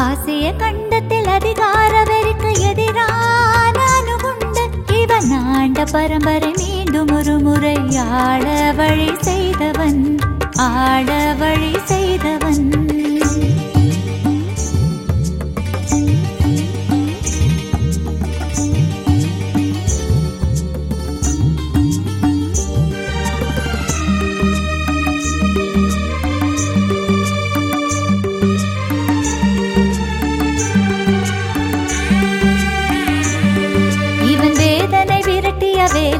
ஆசிய கண்டத்தில் அதிகாரவருக்கு எதிரான அணுகுண்டு இவன் ஆண்ட பரம்பரை மீண்டும் ஒரு முறை ஆழ வழி செய்தவன் ஆழ வழி செய்தவன். রে